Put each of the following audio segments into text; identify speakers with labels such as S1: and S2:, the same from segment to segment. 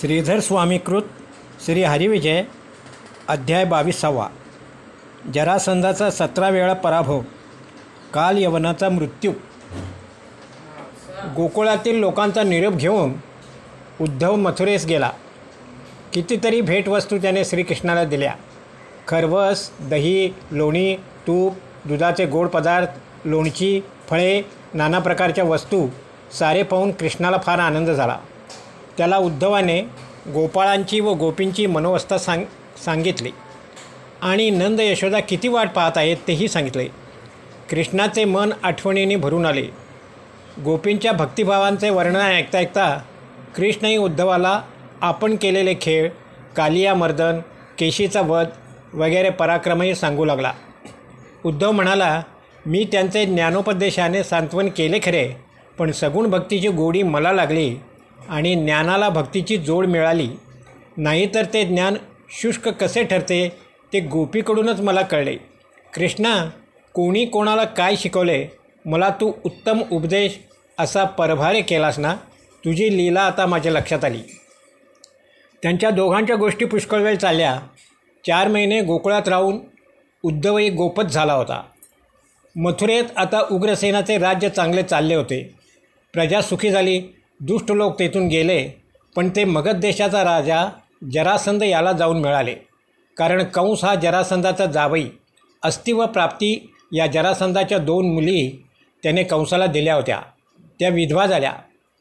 S1: श्रीधर स्वामीकृत श्री हरिविजय अध्याय बावीसावा. जरासंधाचा सतरा वेळा पराभव. काल यवनाचा मृत्यू. गोकुळातील लोकांचा निरोप घेऊन उद्धव मथुरेस गेला. कितीतरी भेटवस्तू त्याने श्रीकृष्णाला दिल्या. खरवस दही लोणी तूप दुधाचे गोड पदार्थ लोणची फळे नाना प्रकारच्या वस्तू सारे पाहून कृष्णाला फार आनंद झाला. त्याला उद्धवाने गोपाळांची व गोपींची मनोवस्था सांग सांगितली. आणि नंद यशोदा किती वाट पाहत आहेत तेही सांगितले. कृष्णाचे मन आठवणीने भरून आले. गोपींच्या भक्तिभावांचे वर्णन ऐकता ऐकता कृष्णही उद्धवाला आपण केलेले खेळ कालिया मर्दन केशीचा वध वगैरे पराक्रमही सांगू लागला. उद्धव म्हणाला मी त्यांचे ज्ञानोपदेशाने सांत्वन केले खरे पण सगुण भक्तीची गोडी मला लागली. आणि ज्ञानाला भक्तीची जोड मिळाली नाहीतर ते ज्ञान शुष्क कसे ठरते ते गोपीकडूनच मला कळले. कृष्णा कोणी कोणाला काय शिकवले? मला तू उत्तम उपदेश असा परभारे केलास ना? तुझी लीला आता माझ्या लक्षात आली. त्यांच्या दोघांच्या गोष्टी पुष्कळ वेळ चालल्या. चार महिने गोकुळात राहून उद्धवही एक गोपच झाला होता. मथुरेत आता उग्रसेनाचे राज्य चांगले चालले होते. प्रजा सुखी झाली. दुष्ट लोक तेथून गेले पण ते मगध देशाचा राजा जरासंध याला जाऊन मिळाले. कारण कंस हा जरासंधाचा जावई अस्ति व प्राप्ती या जरासंधाच्या दोन मुली त्याने कंसाला दिल्या होत्या. त्या विधवा झाल्या.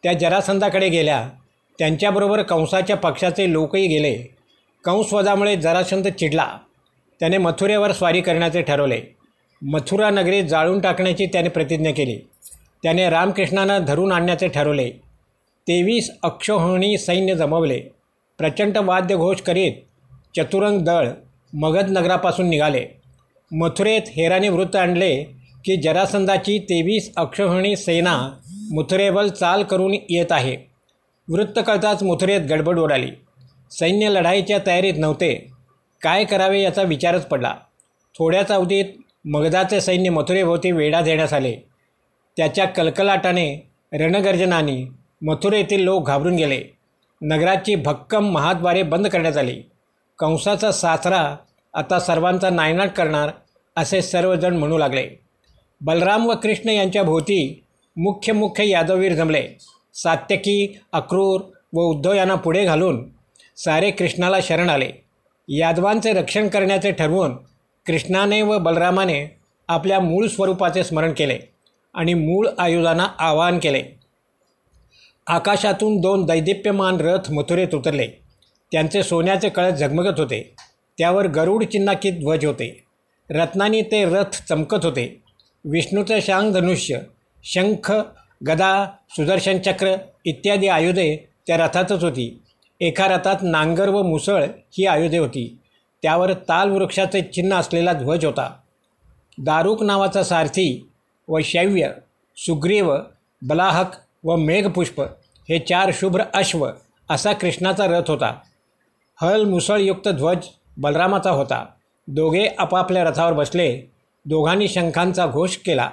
S1: त्या जरासंधाकडे गेल्या. त्यांच्याबरोबर कंसाच्या पक्षाचे लोकही गेले. कंसवधामुळे जरासंध चिडला. त्याने मथुरेवर स्वारी करण्याचे ठरवले. मथुरा नगरी जाळून टाकण्याची त्याने प्रतिज्ञा केली. त्याने रामकृष्णांना धरून आणण्याचे ठरवले. तेवीस अक्षोहिणी सैन्य जमवले. प्रचंड वाद्यघोष करीत चतुरंग दळ मगध नगरापासून निघाले. मथुरेत हेराने वृत्त आणले की जरासंधाची तेवीस अक्षोहिणी सेना मथुरेवर चाल करून येत आहे. वृत्त कळताच मथुरेत गडबड उडाली सैन्य लढाईच्या तयारीत नव्हते. काय करावे याचा विचारच पडला. थोड्याच अवधीत मगधाचे सैन्य मथुरेभोवती वेढा देण्यास आले. त्याच्या कलकलाटाने रणगर्जनाने मथुरेतील लोक घाबरून गेले. नगराची भक्कम महाद्वारे बंद करण्यात आली. कंसाचा सासरा आता सर्वांचा नायनाट करणार असे सर्वजण म्हणू लागले. बलराम व कृष्ण यांच्या भोवती मुख्य मुख्य यादववीर जमले. सात्यकी अक्रूर व उद्धव यांना पुढे घालून सारे कृष्णाला शरण आले. यादवांचे रक्षण करण्याचे ठरवून कृष्णाने व बलरामाने आपल्या मूळ स्वरूपाचे स्मरण केले आणि मूळ आयुधांना आवाहन केले. आकाशातून दोन दैदिप्यमान रथ मथुरेत उतरले. त्यांचे सोन्याचे कळस झगमगत होते. त्यावर गरुड चिन्हाकीत ध्वज होते. रत्नांनी ते रथ चमकत होते. विष्णूचे शांगधनुष्य शंख गदा सुदर्शन चक्र इत्यादी आयुधे त्या रथातच होती. एका रथात नांगर व मुसळ ही आयुधे होती. त्यावर ताल वृक्षाचे चिन्ह असलेला ध्वज होता. दारुक नावाचा सारथी व शैव्य सुग्रीव बलाहक व मेघपुष्प हे चार शुभ्र अश्व असा कृष्णाचा रथ होता. हल मुसळयुक्त ध्वज बलरामाचा होता. दोघे आपापल्या रथावर बसले. दोघांनी शंखांचा घोष केला.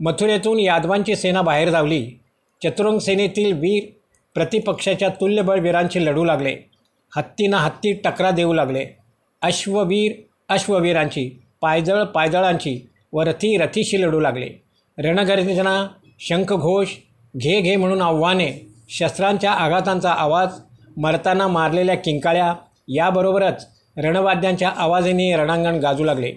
S1: मथुरेतून यादवांची सेना बाहेर धावली. चतुरंग सेनेतील वीर प्रतिपक्षाच्या तुल्यबळ वीरांशी लढू लागले. हत्तींना हत्ती टकरा देऊ लागले. अश्ववीर अश्ववीरांची पायजळ पायदळांची व रथी रथीशी लढू लागले. रणगर्जना शंखघोष घे घे म्हणून आव्हाने शस्त्रांच्या आघातांचा आवाज मरताना मारलेल्या किंकाळ्या याबरोबरच रणवाद्यांच्या आवाजाने रणांगण गाजू लागले.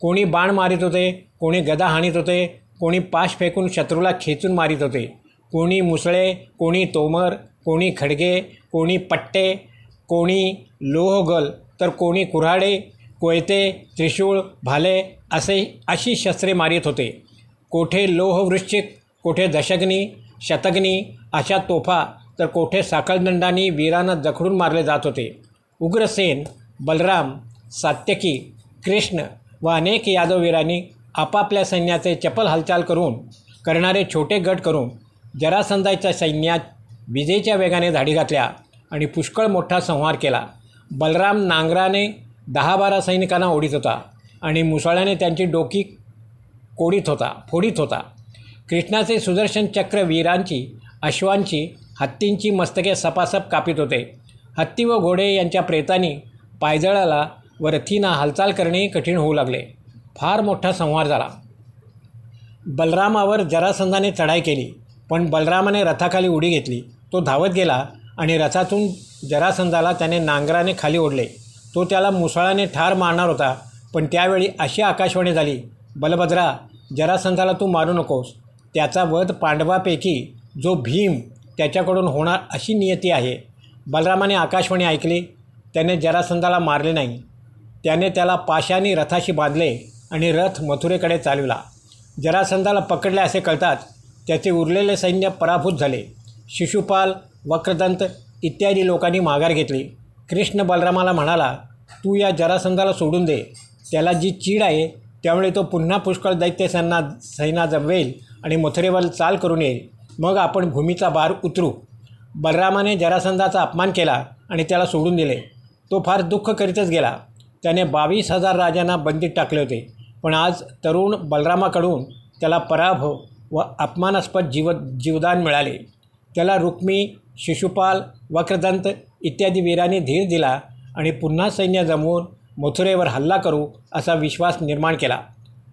S1: कोणी बाण मारित होते कोणी गदा हाणीत होते कोणी पाश फेकून शत्रूला खेचून मारित होते. कोणी मुसळे कोणी तोमर कोणी खडगे कोणी पट्टे कोणी लोहगल तर कोणी कुऱ्हाडे कोयते त्रिशूळ भाले असे अशी शस्त्रे मारित होते. कोठे लोहवृश्चिक कोठे दशग्नी शतग्नी अशा तोफा तर कोठे साखळदंडांनी वीरांना जखडून मारले जात होते. उग्रसेन बलराम सात्यकी कृष्ण व अनेक यादववीरांनी आपापल्या सैन्याचे चपल हालचाल करून करणारे छोटे गट करून जरासंधाच्या सैन्यात विजेच्या वेगाने धाडी घातल्या आणि पुष्कळ मोठा संहार केला. बलराम नांगराने दहा बारा सैनिकांना ओढीत होता आणि मुसळ्याने त्यांची डोकी कोडीत होता फोडीत होता. कृष्णाचे सुदर्शन चक्र वीरांची अश्वांची हत्तींची मस्तके सपासप कापित होते. हत्ती व घोडे यांच्या प्रेतांनी पायदळाला व रथींना हालचाल करणे कठीण होऊ लागले. फार मोठा संहार झाला. बलरामावर जरासंधाने चढाई केली पण बलरामाने रथाखाली उडी घेतली. तो धावत गेला आणि रथातून जरासंधाला त्याने नांगराने खाली ओढले. तो त्याला मुसळाने ठार मारणार होता पण त्यावेळी अशी आकाशवाणी झाली बलभद्रा जरासंधाला तू मारू नकोस. त्याचा वध पांडवापैकी जो भीम त्याच्याकडून होणार अशी नियती आहे. बलरामाने आकाशवाणी ऐकली. त्याने जरासंधाला मारले नाही. त्याने त्याला पाशाने रथाशी बांधले आणि रथ मथुरेकडे चालविला. जरासंधाला पकडले असे कळतात त्याचे उरलेले सैन्य पराभूत झाले. शिशुपाल वक्रदंत इत्यादी लोकांनी माघार घेतली. कृष्ण बलरामाला म्हणाला तू या जरासंधाला सोडून दे. त्याला जी चीड आहे त्यामुळे तो पुन्हा पुष्कळ दैत्य सैना सैना जमवेल आणि मथुरेवर चाल करून येईल. मग आपण भूमीचा भार उतरू. बलरामाने जरासंधाचा अपमान केला आणि त्याला सोडून दिले. तो फार दुःख करीतच गेला. त्याने बावीस हजार राजांना बंदीत टाकले होते. पण आज तरुण बलरामाकडून त्याला पराभव व अपमानास्पद जीव जीवदान मिळाले. त्याला रुक्मी शिशुपाल वक्रदंत इत्यादी वीरांनी धीर दिला आणि पुन्हा सैन्य जमवून मथुरेवर हल्ला करू असा विश्वास निर्माण केला.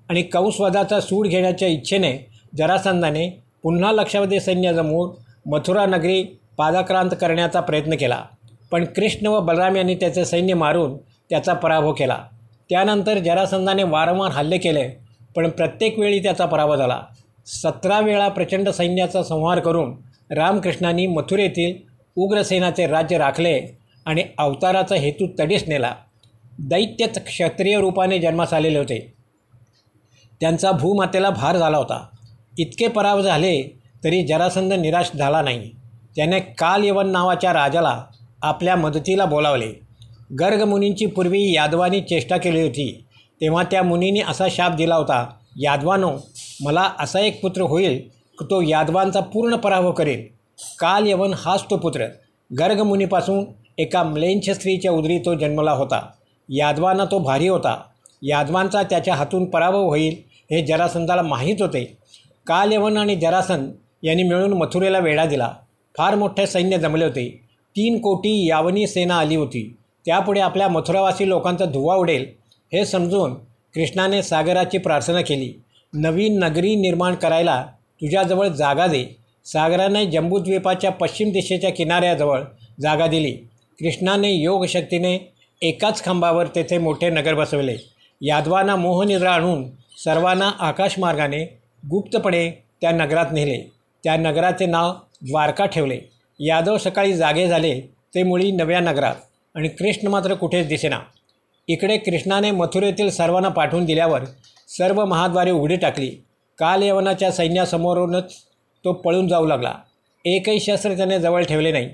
S1: आणि कंसवधाचा सूड घेण्याच्या इच्छेने जरासंधाने पुन्हा लक्षावधी सैन्य जमवून मथुरा नगरी पादाक्रांत करण्याचा प्रयत्न केला. पण कृष्ण व बलराम यांनी त्याचे सैन्य मारून त्याचा पराभव केला. त्यानंतर जरासंधाने वारंवार हल्ले केले पण प्रत्येक वेळी त्याचा पराभव झाला. सतरा वेळा प्रचंड सैन्याचा संहार करून रामकृष्णांनी मथुरेतील उग्रसेनाचे राज्य राखले आणि अवताराचा हेतू तडीस नेला. दैत्यच क्षत्रिय रूपाने जन्मास आलेले होते. त्यांचा भूमातेला भार झाला होता. इतके पराभव झाले तरी जरासंध निराश झाला नाही. त्याने कालयवन नावाच्या राजाला आपल्या मदतीला बोलावले. गर्ग मुनींची पूर्वी यादवानी चेष्टा केली होती. तेव्हा त्या मुनींनी असा शाप दिला होता यादवानो मला असा एक पुत्र होईल की तो यादवांचा पूर्ण पराभव करेल. काल यवन हाच तो पुत्र. गर्गमुनीपासून एका म्लेंछ स्त्रीच्या उदरी तो जन्मला होता. यादवांना तो भारी होता. यादवांचा त्याच्या हातून पराभव होईल हे जरासंधाला माहीत होते. कालयवन आणि जरासन यांनी मिळून मथुरेला वेढा दिला. फार मोठे सैन्य जमले होते. तीन कोटी यावनी सेना आली होती. त्यापुढे आपल्या मथुरावासी लोकांचा धुवा उडेल हे समजून कृष्णाने सागराची प्रार्थना केली. नवीन नगरी निर्माण करायला तुझ्याजवळ जागा दे. सागराने जम्बूद्वीपाच्या पश्चिम दिशेच्या किनाऱ्याजवळ जागा दिली. कृष्णाने योगशक्तीने एकाच खांबावर तेथे मोठे नगर बसवले. यादवांना मोहनिद्रा आणून सर्वांना आकाशमार्गाने गुप्तपणे त्या नगरात नेले. त्या नगराचे नाव द्वारका ठेवले. यादव सकाळी जागे झाले ते मुळी नव्या नगरात. आणि कृष्ण मात्र कुठेच दिसेना. इकडे कृष्णाने मथुरेतील सर्वांना पाठवून दिल्यावर सर्व महाद्वारे उघडी टाकली. कालयवनाच्या सैन्यासमोरूनच तो पळून जाऊ लागला. एकही शस्त्र त्याने जवळ ठेवले नाही.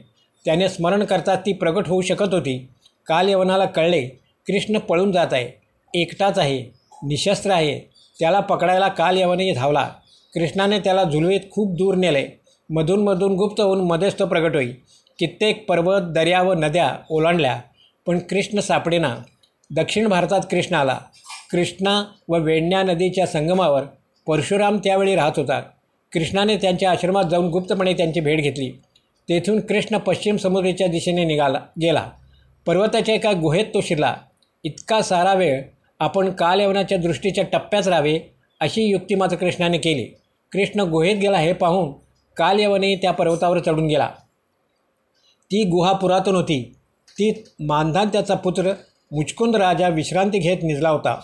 S1: त्याने स्मरण करता ती प्रगट होऊ शकत होती. कालयवनाला कळले कृष्ण पळून जात आहे. एकटाच आहे. निशस्त्र आहे. त्याला पकडायला काल कालयवनही धावला. कृष्णाने त्याला झुलवीत खूप दूर नेले. मधूनमधून गुप्त होऊन मध्येच तो प्रगट होई. कित्येक पर्वत दर्या व नद्या ओलांडल्या पण कृष्ण सापडेना. दक्षिण भारतात कृष्ण आला. कृष्णा व वेण्या नदीच्या संगमावर परशुराम त्यावेळी राहत होता. कृष्णाने त्यांच्या आश्रमात जाऊन गुप्तपणे त्यांची भेट घेतली. तेथून कृष्ण पश्चिम समुद्राच्या दिशेने निघाला गेला. पर्वताच्या एका गुहेत तो शिरला. इतका सारा वेळ आपण कालयवनाच्या दृष्टीच्या टप्प्याच राहावे अशी युक्ती मात्र कृष्णाने केली. कृष्ण गुहेत गेला हे पाहून कालयवने त्या पर्वतावर चढून गेला. ती गुहा पुरातन होती. ती मानधान त्याचा पुत्र मुचकुंद राजा विश्रांती घेत निजला होता.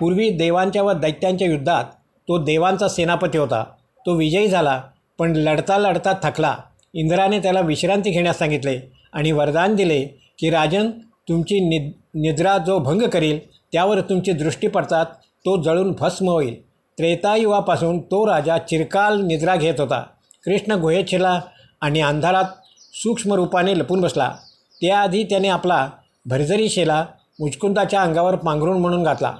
S1: पूर्वी देवांच्या व दैत्यांच्या युद्धात तो देवांचा सेनापती होता. तो विजयी झाला पण लढता लढता थकला. इंद्राने त्याला विश्रांती घेण्यास सांगितले आणि वरदान दिले की राजन तुमची निद निद्रा जो भंग करील त्यावर तुमची दृष्टी पडतात तो जळून भस्म होईल त्रेतायुगापासून तो राजा चिरकाल निद्रा घेत होता. कृष्ण गुहेत शिरला आणि अंधारात सूक्ष्म रूपाने लपून बसला. त्याआधी त्याने आपला भरजरी शेला मुचकुंदाच्या अंगावर पांघरून म्हणून घातला.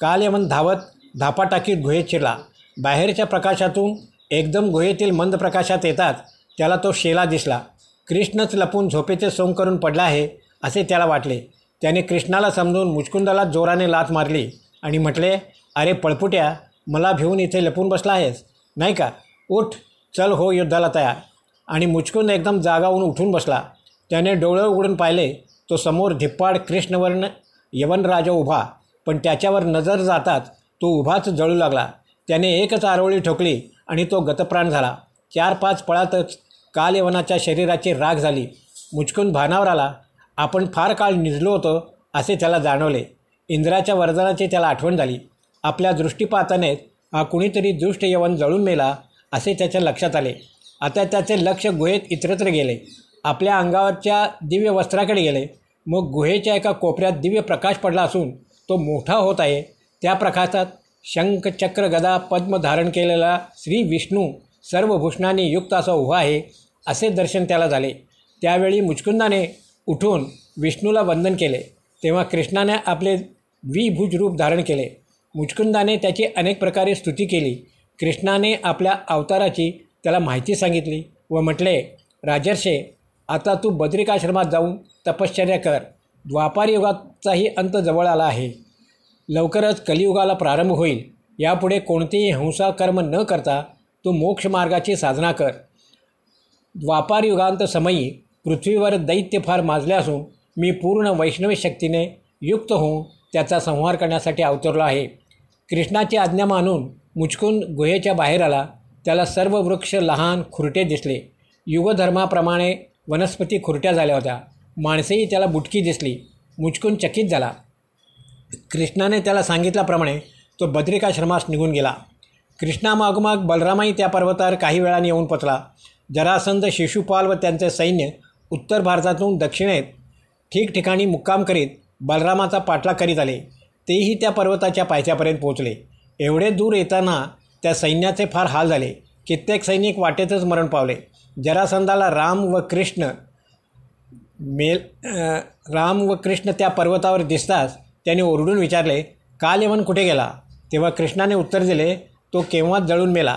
S1: काल यमन धावत धापा टाकीत गुहेत शिरला. बाहेरच्या प्रकाशातून एकदम गुहेतील मंद प्रकाशात येतात त्याला तो शेला दिसला. कृष्णच लपून झोपेचे सोंग करून पडला आहे असे त्याला वाटले. त्याने कृष्णाला समजून मुचकुंदाला जोराने लात मारली आणि म्हटले अरे पळपुट्या मला भिवून इथे लपून बसला आहेस नाही का? उठ चल हो युद्धाला तयार. आणि मुचकुंद एकदम जागाहून उठून बसला. त्याने डोळं उघडून पाहिले तो समोर धिप्पाड कृष्णवर्ण यवनराजा उभा पण त्याच्यावर नजर जाताच तो उभाच जळू लागला. त्याने एकच आरोळी ठोकली आणि तो गतप्राण झाला. चार पाच पळातच काल यवनाच्या शरीराची राग झाली. मुचकून भानावर आला. आपण फार काळ निजलो होतो असे त्याला जाणवले. इंद्राच्या वरदानाची त्याला आठवण झाली. आपल्या दृष्टीपातानेच हा कुणीतरी दृष्ट यवन जळून मेला असे त्याच्या लक्षात आले. आता त्याचे लक्ष गुहेत इतरत्र गेले. आपल्या अंगावरच्या दिव्य वस्त्राकडे गेले. मग गुहेच्या एका कोपऱ्यात दिव्य प्रकाश पडला असून तो मोठा होत आहे. त्या प्रकाशात शंख चक्र गदा पद्म धारण केलेला श्री विष्णू सर्व भूषणाने युक्त असा उभा आहे असे दर्शन त्याला झाले. त्यावेळी मुचकुंदाने उठून विष्णूला वंदन केले. तेव्हा कृष्णाने आपले द्विभुज रूप धारण केले. मुचकुंदाने त्याची अनेक प्रकारे स्तुती केली. कृष्णाने आपल्या अवताराची त्याला माहिती सांगितली व म्हटले राजर्षे आता तू बद्रिकाश्रमात जाऊन तपश्चर्या कर. द्वापार युगाचाही अंत जवळ आला आहे. लवकरच कलियुगाला प्रारंभ होईल. यापुढे कोणतेही हिंसाकर्म न करता तू मोक्षमार्गाची साधना कर. द्वापार युगांत समयी पृथ्वीवर दैत्य फार माजले असून मी पूर्ण वैष्णवी शक्तीने युक्त होऊन त्याचा संहार करण्यासाठी अवतरलो आहे. कृष्णाची आज्ञा मानून मुचकून गुहेच्या बाहेर आला. त्याला सर्व वृक्ष लहान खुरटे दिसले. युगधर्माप्रमाणे वनस्पती खुरट्या झाल्या होत्या. माणसेही त्याला बुटकी दिसली. मुचकून चकित झाला. कृष्णाने त्याला सांगितल्याप्रमाणे तो बद्रिकाश्रमास निघून गेला. कृष्णामागोमाग बलरामाही त्या पर्वतावर काही वेळाने येऊन पोचला. जरासंध शिशुपाल व त्यांचे सैन्य उत्तर भारतातून दक्षिणेत ठिकठिकाणी मुक्काम करीत बलरामाचा पाठलाग करीत आले. तेही त्या पर्वताच्या पायथ्यापर्यंत पोहोचले. एवढे दूर येताना त्या सैन्याचे फार हाल झाले. कित्येक सैनिक वाटेतच मरण पावले. जरासंधाला राम व कृष्ण मेल राम व कृष्ण त्या पर्वतावर दिसताच त्याने ओरडून विचारले काल यवन कुठे गेला? तेव्हा कृष्णाने उत्तर दिले तो केव्हाच जळून मेला.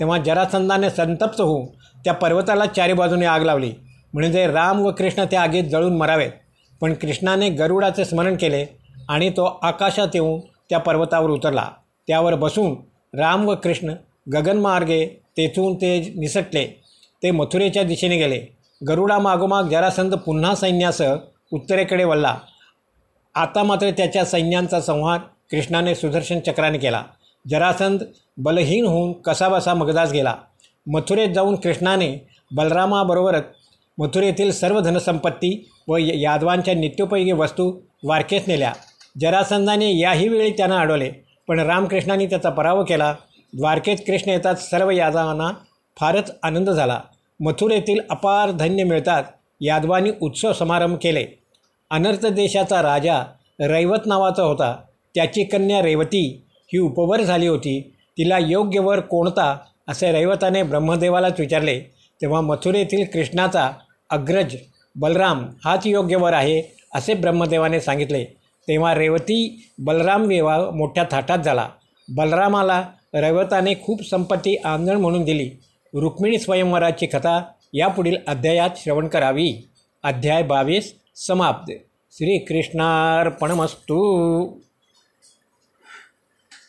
S1: तेव्हा जरासंधाने संतप्त होऊन त्या पर्वताला चारी बाजूने आग लावली. म्हणजे राम व कृष्ण त्या आगीत जळून मरावेत. पण कृष्णाने गरुडाचे स्मरण केले आणि तो आकाशात येऊन त्या पर्वतावर उतरला. त्यावर बसून राम व कृष्ण गगनमार्गे तेथून ते निसटले. ते मथुरेच्या दिशेने गेले. गरुडामागोमाग जरासंध पुन्हा सैन्यासह उत्तरेकडे वळला. आता मात्र त्याच्या सैन्यांचा संहार कृष्णाने सुदर्शन चक्राने केला. जरासंध बलहीन होऊन कसाबसा मगदास गेला. मथुरेत जाऊन कृष्णाने बलरामाबरोबरच मथुरेतील सर्व धनसंपत्ती व यादवांच्या नित्योपयोगी वस्तू वारकेस नेल्या. जरासंधाने याही वेळी त्यांना अडवले. पण रामकृष्णाने त्याचा पराभव केला. द्वारकेत कृष्ण येतात सर्व यादवांना फारच आनंद झाला. मथुरेतील अपार धन्य मिळतात. यादवांनी उत्सव समारंभ केले. अनर्थ देशाचा राजा रैवत नावाचा होता. त्याची कन्या रेवती ही उपवर झाली होती. तिला योग्य वर कोणता असे रैवताने ब्रह्मदेवालाच विचारले. तेव्हा मथुरेतील कृष्णाचा अग्रज बलराम हाच योग्य वर आहे असे ब्रह्मदेवाने सांगितले. तेव्हा रेवती बलराम विवाह मोठ्या थाटात झाला. बलरामाला रेवताने खूप संपत्ती आंदण म्हणून दिली. रुक्मिणी स्वयंवराची कथा यापुढील अध्यायात श्रवण करावी. अध्याय बावीस समाप्त. श्रीकृष्णार्पणमस्तू.